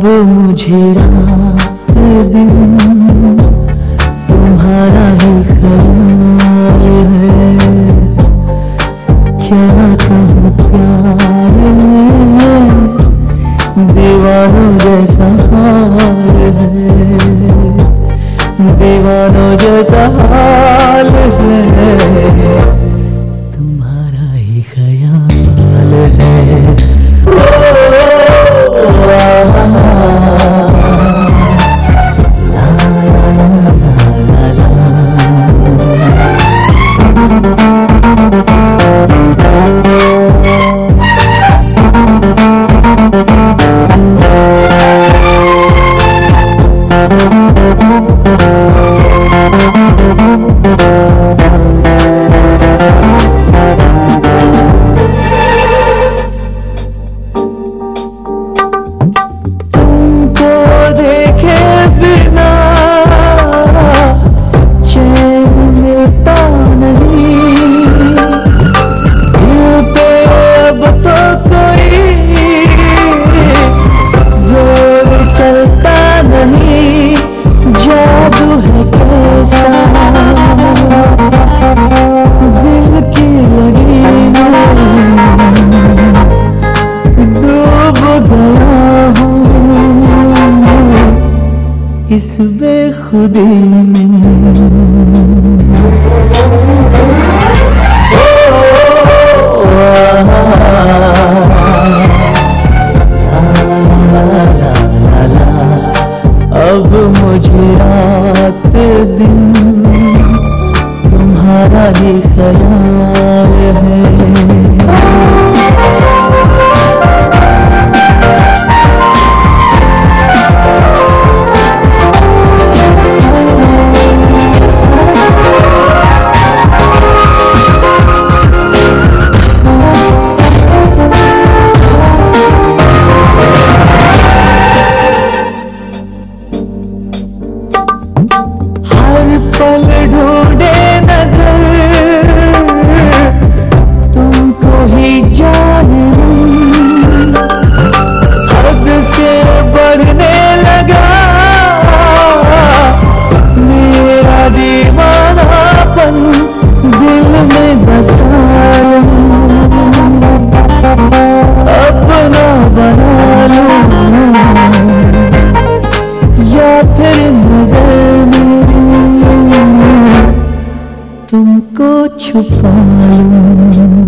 अब मुझे रात दिन, तुम्हारा ही ख्याल है। क्या कहूँ, प्यार दीवानों जैसा हाल है। दीवानों जैसा हाल है। इस बेखुदी में। अब मुझे रात दिन तुम्हारा ही ख्याल है। tonko chupalo.